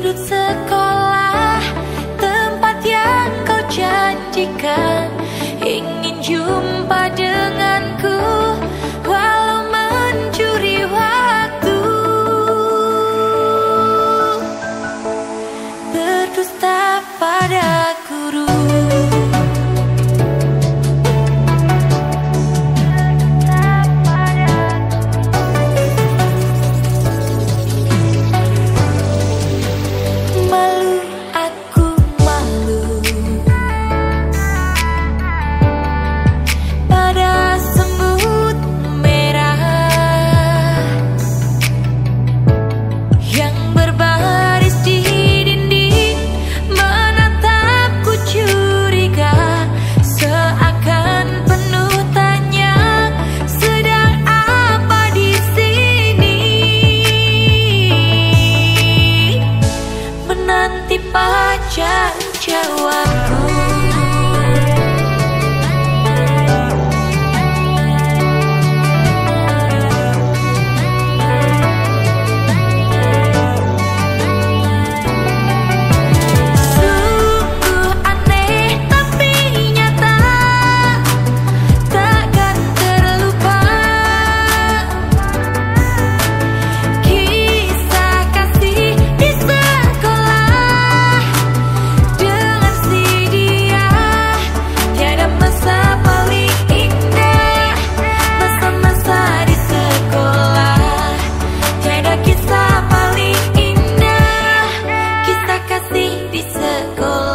sudut sekolah Tempat yang kau janjikan. Ingin jumpa denganku Walau mencuri waktu. Berdusta padaku. go.